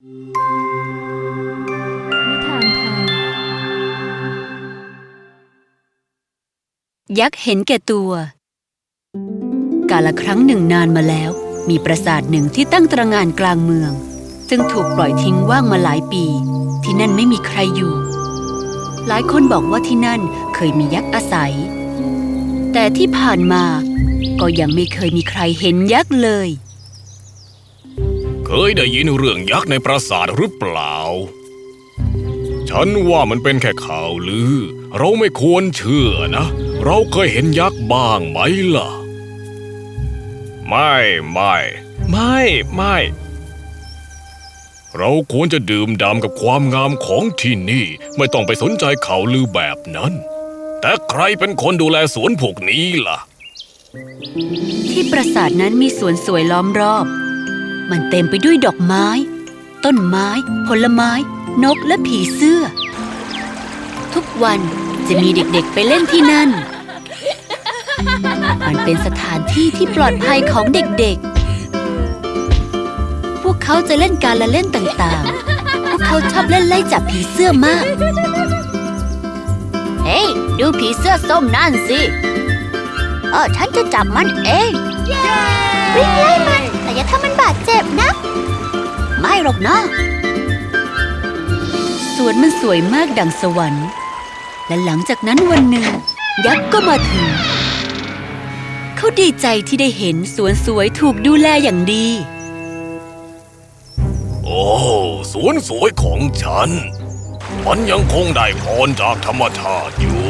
นิทานไทย ยักษ์เห็นแก่ตัว กาลครั้งหนึ่งนานมาแล้ว มีปราสาทหนึ่งที่ตั้งตระงานกลางเมือง ซึ่งถูกปล่อยทิ้งว่างมาหลายปี ที่นั่นไม่มีใครอยู่ หลายคนบอกว่าที่นั่นเคยมียักษ์อาศัย แต่ที่ผ่านมาก็ยังไม่เคยมีใครเห็นยักษ์เลย เคยได้ยินเรื่องยักษ์ในปราสาทหรือเปล่า ฉันว่ามันเป็นแค่ข่าวลือ เราไม่ควรเชื่อนะ เราเคยเห็นยักษ์บ้างไหมล่ะ ไม่ไม่ ไม่ไม่ เราควรจะดื่มด่ำกับความงามของที่นี่ ไม่ต้องไปสนใจข่าวลือแบบนั้น แต่ใครเป็นคนดูแลสวนพวกนี้ล่ะที่ปราสาทนั้นมีสวนสวยล้อมรอบ มันเต็มไปด้วยดอกไม้ ต้นไม้ ผลไม้ นกและผีเสื้อ ทุกวันจะมีเด็กๆไปเล่นที่นั่น มันเป็นสถานที่ที่ปลอดภัยของเด็กๆ พวกเขาจะเล่นการละเล่นต่างๆ พวกเขาชอบเล่นไล่จับผีเสื้อมาก เฮ้ย ดูผีเสื้อส้มนั่นสิ เออฉันจะจับมันเองวิ่งไล่ รอกนะสวนมันสวยมากดังสวรรค์ และหลังจากนั้นวันหนึ่ง ยักษ์ก็มาถึง เขาดีใจที่ได้เห็นสวนสวยถูกดูแลอย่างดี โอ้สวนสวยของฉัน มันยังคงได้พรจากธรรมชาติอยู่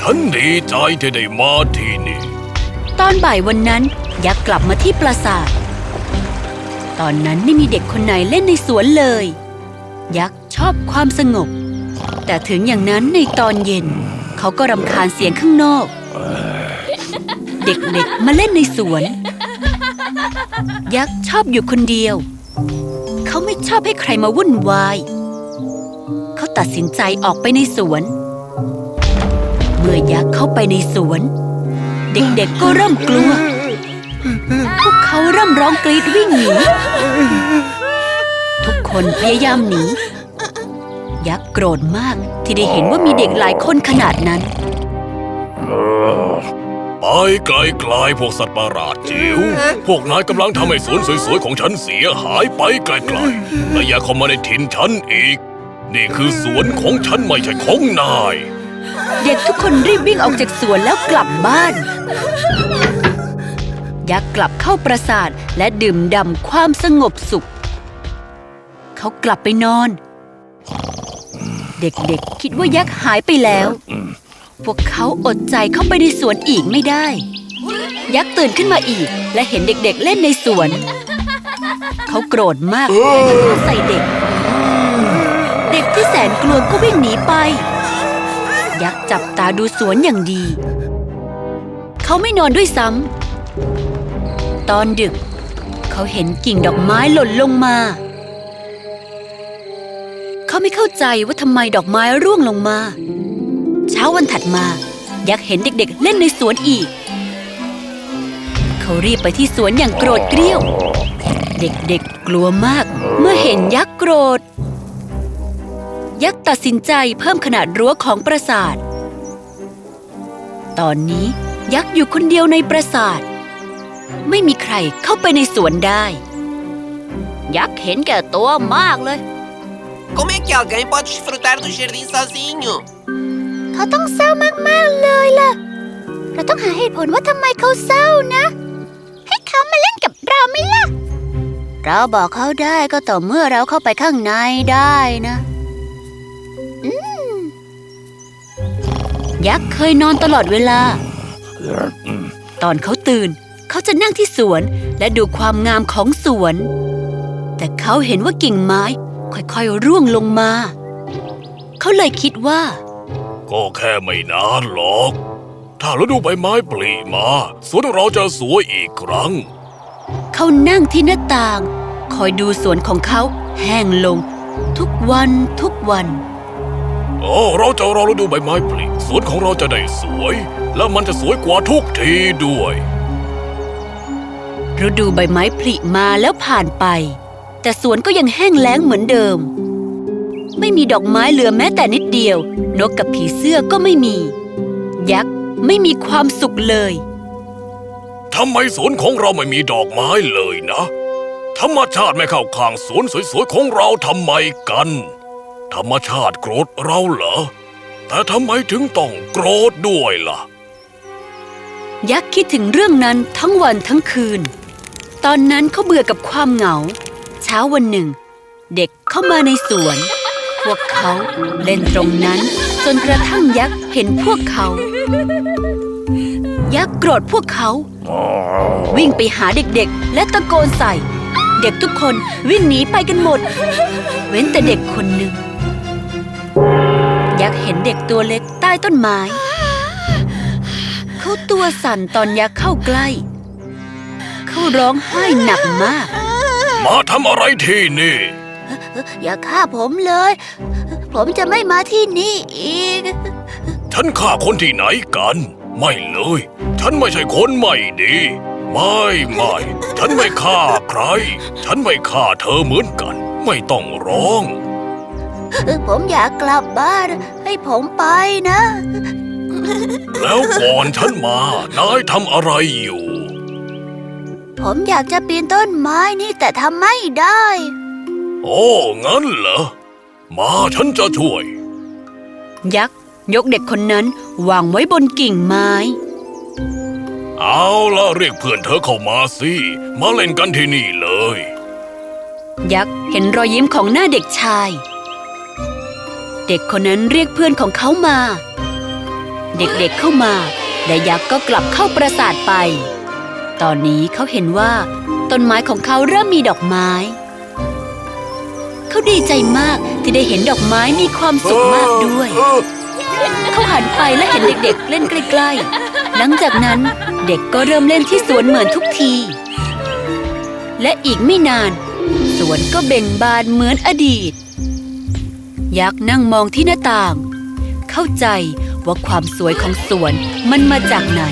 ฉันดีใจที่ได้มาที่นี่ ตอนบ่ายวันนั้นยักษ์กลับมาที่ปราสาท ตอนนั้นไม่มีเด็กคนไหนเล่นในสวนเลย ยักษ์ชอบความสงบ แต่ถึงอย่างนั้นในตอนเย็น เขาก็รำคาญเสียงข้างนอก เด็กๆมาเล่นในสวน ยักษ์ชอบอยู่คนเดียว เขาไม่ชอบให้ใครมาวุ่นวาย เขาตัดสินใจออกไปในสวน เมื่อยักษ์เข้าไปในสวน เด็กๆก็เริ่มกลัวพวก เขาเริ่มร้องกรีดวิ่งหนี ทุกคนพยายามหนี ยักษ์โกรธมากที่ได้เห็นว่ามีเด็กหลายคนขนาดนั้น ไปไกลๆพวกสัตว์ประหลาดจิ๋ว พวกนายกำลังทำให้สวนสวยๆของฉันเสียหายไปไกลๆและอย่าเข้ามาในถิ่นฉันอีก นี่คือสวนของฉันไม่ใช่ของนาย เด็กทุกคนรีบวิ่งออกจากสวนแล้วกลับบ้าน ยักษ์กลับเข้าปราสาทและดื่มด่ำความสงบสุข เขากลับไปนอน เด็กๆคิดว่ายักษ์หายไปแล้ว พวกเขาอดใจเข้าไปในสวนอีกไม่ได้ ยักษ์ตื่นขึ้นมาอีก และเห็นเด็กๆเล่นในสวน เขาโกรธมากแลยใส่เด็ก เด็กที่แสนกลัวก็วิ่งหนีไป ยักษ์จับตาดูสวนอย่างดี เขาไม่นอนด้วยซ้ำ ตอนดึก เขาเห็นกิ่งดอกไม้หล่นลงมา เขาไม่เข้าใจว่าทำไมดอกไม้ร่วงลงมา เช้าวันถัดมา ยักษ์เห็นเด็กๆ เล่นในสวนอีก เขารีบไปที่สวนอย่างโกรธเกรี้ยว เด็กๆกลัวมาก เมื่อเห็นยักษ์โกรธ ยักษ์ตัดสินใจเพิ่มขนาดรั้วของปราสาท ตอนนี้ยักษ์อยู่คนเดียวในปราสาท ไม่มีใครเข้าไปในสวนได้ ยักษ์เห็นแก่ตัวมากเลย Como é que alguém pode desfrutar do jardim sozinho? เขาต้องเศร้ามากๆเลยล่ะ เราต้องหาเหตุผลว่าทำไมเขาเศร้านะ ให้เขามาเล่นกับเราไหมล่ะ เราบอกเขาได้ก็ต่อเมื่อเราเข้าไปข้างในได้นะ ยักษ์เคยนอนตลอดเวลา ตอนเขาตื่น เขาจะนั่งที่สวนและดูความงามของสวน แต่เขาเห็นว่ากิ่งไม้ค่อยๆ ร่วงลงมา เขาเลยคิดว่า ก็แค่ไม่นานหรอก ถ้าฤดูใบไม้ผลิมาสวนเราจะสวยอีกครั้ง เขานั่งที่หน้าต่าง คอยดูสวนของเขาแห้งลง ทุกวันทุกวันโอ้เราจะรอฤดูใบไม้ผลิสวนของเราจะได้สวย และมันจะสวยกว่าทุกทีด้วย ฤดูใบไม้ผลิมาแล้วผ่านไป แต่สวนก็ยังแห้งแล้งเหมือนเดิม ไม่มีดอกไม้เหลือแม้แต่นิดเดียว นกกับผีเสื้อก็ไม่มี ยักษ์ไม่มีความสุขเลยทำไมสวนของเราไม่มีดอกไม้เลยนะ ธรรมชาติไม่เข้าข้างสวนสวยๆของเราทำไมกัน ธรรมชาติโกรธเราเหรอ แต่ทำไมถึงต้องโกรธด้วยล่ะ ยักษ์คิดถึงเรื่องนั้นทั้งวันทั้งคืน ตอนนั้นเขาเบื่อกับความเหงา เช้าวันหนึ่ง เด็กเข้ามาในสวน พวกเขาเล่นตรงนั้นจนกระทั่งยักษ์เห็นพวกเขา ยักษ์โกรธพวกเขา วิ่งไปหาเด็กๆ และตะโกนใส่ เด็กทุกคนวิ่งหนีไปกันหมด เว้นแต่เด็กคนหนึ่งยักษ์เห็นเด็กตัวเล็กใต้ต้นไม้ เขาตัวสั่นตอนยักษ์เข้าใกล้ เขาร้องไห้หนักมาก มาทำอะไรที่นี่ อย่าฆ่าผมเลย ผมจะไม่มาที่นี่อีก ฉันฆ่าคนที่ไหนกัน ไม่เลย ฉันไม่ใช่คนไม่ดี ไม่ไม่ ฉันไม่ฆ่าใคร ฉันไม่ฆ่าเธอเหมือนกัน ไม่ต้องร้อง ผมอยากกลับบ้าน ให้ผมไปนะ แล้วก่อนฉันมา นายทำอะไรอยู่ ผมอยากจะปีนต้นไม้นี่แต่ทำไม่ได้ โอ้ งั้นเหรอ มาฉันจะช่วย ยักษ์ยกเด็กคนนั้นวางไว้บนกิ่งไม้ เอาละเรียกเพื่อนเธอเข้ามาสิ มาเล่นกันที่นี่เลย ยักษ์เห็นรอยยิ้มของหน้าเด็กชาย เด็กคนนั้นเรียกเพื่อนของเขามา เด็กๆเข้ามา และยักษ์ก็กลับเข้าปราสาทไป ตอนนี้เขาเห็นว่าต้นไม้ของเขาเริ่มมีดอกไม้ เขาดีใจมากที่ได้เห็นดอกไม้มีความสุขมากด้วย เขาหันไปและเห็นเด็กๆ เล่นใกล้ๆ หลังจากนั้นเด็กก็เริ่มเล่นที่สวนเหมือนทุกที และอีกไม่นาน สวนก็เบ่งบานเหมือนอดีต ยักษ์นั่งมองที่หน้าต่าง เข้าใจว่าความสวยของสวนมันมาจากไหน